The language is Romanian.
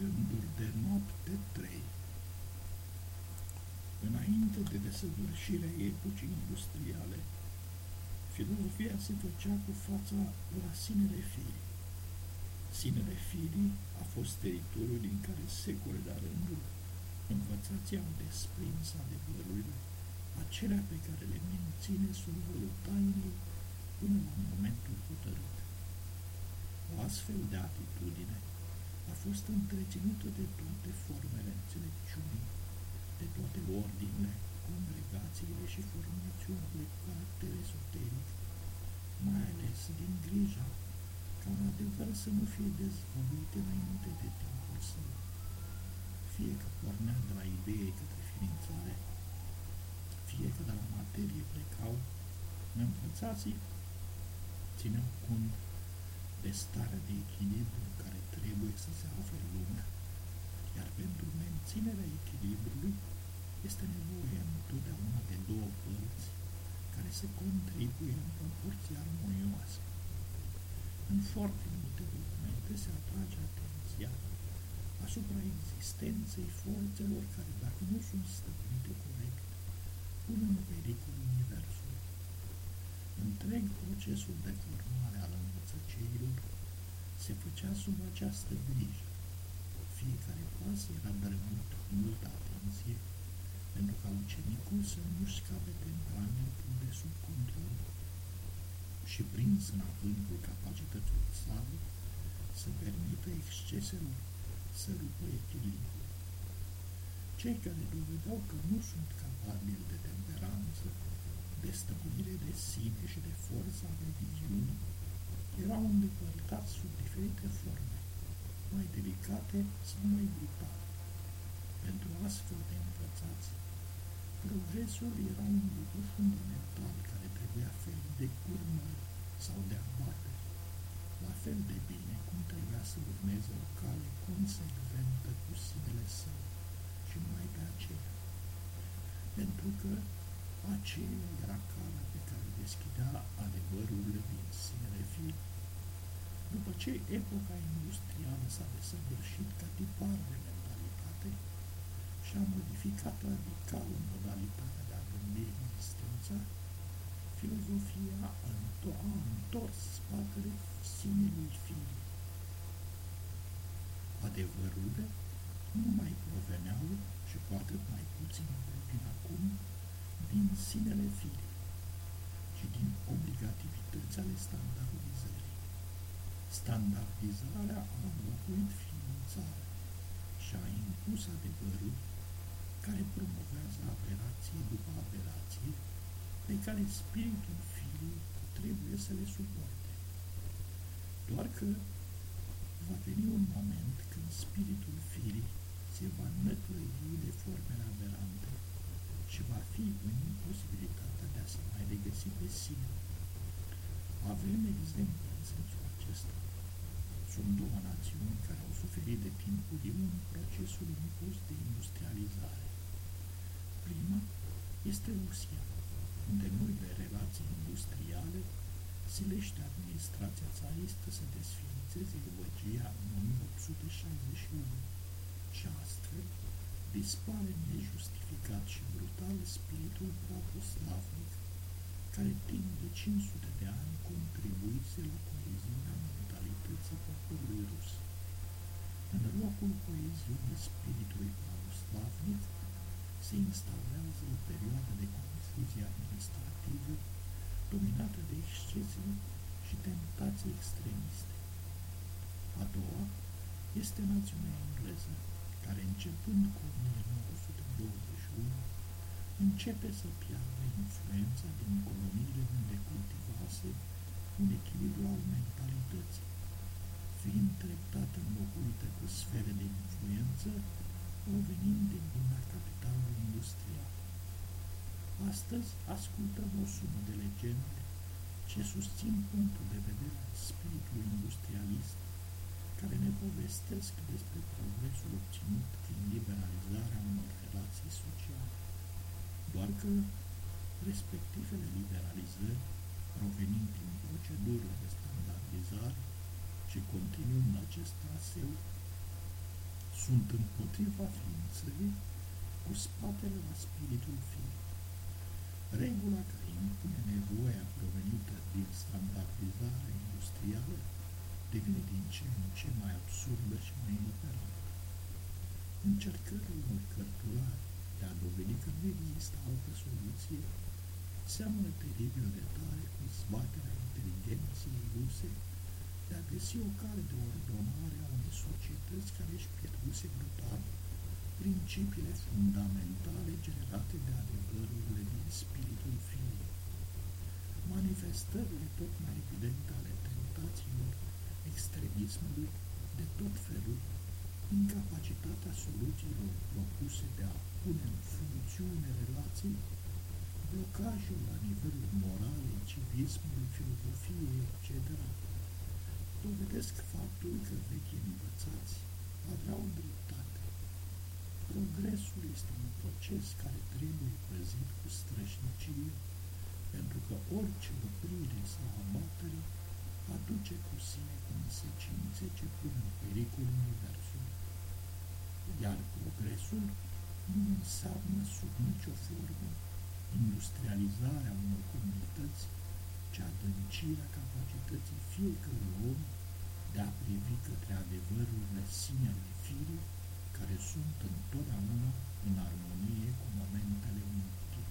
Gânduri de noapte 3 Înainte de desăvârșirea epocii industriale, filozofia se făcea cu fața la sinele firii. Sinele firii a fost teritoriul din care secole de rândul învățații au desprins adevărurile, acelea pe care le menține sub tainei până la momentul hotărât. O astfel de atitudine a fost întreținută de toate formele înțelepciunii, de toate ordinele, congregațiile și formațiunile cu caracter esoteric, mai ales din grija ca un adevăr să nu fie dezvăluit înainte de timpul său, fie că pornea de la idee către ființare, fie că de la materie plecau, învățații țineau cont de starea de echilibru în care trebuie să se afle lumea, iar pentru menținerea echilibrului este nevoie întotdeauna de două părți care se contribuie în proporție armonioasă. În foarte multe documente se atrage atenția asupra existenței forțelor care, dacă nu sunt stăpânite corect, pun în pericol Universul. Întreg procesul de formare al învățăceilor se făcea sub această grijă. Fiecare pas era drămut cu multă atenție, pentru ca ucenicul să nu scape temperamentul de sub control și prins în avântul capacităților sale, să permită exceselor să rupă echilibrul. Cei care dovedeau că nu sunt capabili de temperanță, de stăpânire de sine și de forța de viziune, erau îndepărtați sub diferite forme, mai delicate sau mai brutale. Pentru astfel de învățați, progresul era un lucru fundamental care trebuia ferit de curmări sau de abate, la fel de bine cum trebuia să urmeze o cale consecventă cu sinele său și numai pe aceea. Pentru că aceea era calea pe care deschidea adevărurile din sinele fii. După ce epoca industrială s-a desăvârșit ca tipar de mentalitate și a modificat radical modalitatea de a gândi existența, filozofia a întors spatele sinelui fii. Adevărurile nu mai proveneau și cu atât mai puțin din acum din sinele firii, ci din obligativități ale standardizării. Standardizarea a înlocuit ființarea și a impus adevărul care promovează aberație după aberație pe care spiritul firii trebuie să le suporte. Doar că va veni un moment când spiritul firii se va năclăi de formele aberante și va fi în imposibilitatea de a se mai regăsi pe sine. Avem exemple în sensul acesta. Sunt două națiuni care au suferit de timpul în procesul impus de industrializare. Prima este Rusia, unde noile relații industriale silește administrația țaristă să desfințeze găbăgia în 1861 și astfel dispare nejustificat și brutal spiritul pravoslavnic care timp de 500 de ani contribuise la coeziunea mentalității poporului rus. În locul coeziunii spiritului pravoslavnic se instaurează o perioadă de confuzie administrativă dominată de excese și tentații extremiste. A doua este națiunea engleză, care începând cu 1921 începe să piardă influența din coloniile unde cultivase un echilibru al mentalității, fiind treptat înlocuită cu sfere de influență provenind din lumea capitalului industrial. Astăzi ascultăm o sumă de legende ce susțin punctul de vedere al spiritului industrialist care ne povestesc despre progresul obținut prin liberalizarea unor relații sociale. Doar că respectivele liberalizări, provenind din procedurile de standardizare și continuând acest traseu, sunt împotriva ființării cu spatele la spiritul firii. Regula care impune nevoia provenită din standardizarea industrială devine din ce în ce mai absurdă și mai inoperantă. Încercările unui cărturar de a dovedi că nu există altă soluție seamănă teribil de tare cu zbaterea inteligenței ruse de a găsi o cale de ordonare a unei societăți care își pierduse brutal principiile fundamentale generate de adevărurile din spiritul firii. Manifestările tot mai evidente ale tentațiilor extremismului de tot felul, incapacitatea soluțiilor propuse de a pune în funcțiune relații, blocajul la nivelul moralei, civismului, filozofiei, etc., dovedesc faptul că vechii învățați aveau dreptate. Progresul este un proces care trebuie păzit cu strășnicie, pentru că orice oprire sau abatere aduce cu sine consecințe ce pun în pericol universul. Iar progresul nu înseamnă sub nicio formă industrializarea unor comunități, ci adâncirea capacității fiecărui om de a privi către adevărurile sine ale firii, care sunt întotdeauna în armonie cu momentele unității.